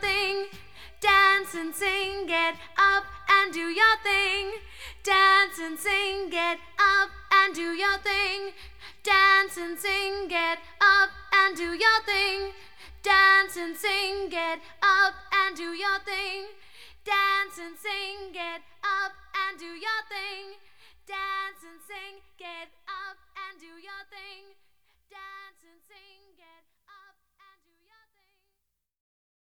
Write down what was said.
sing. Dance and sing, get up and do your thing. Dance and sing, get up and do your thing. Dance and sing, get up and do your thing. Dance and sing, get up and do your thing. Dance and sing, get up and do your thing. Dance and sing, get up and do your thing. Dance and sing, get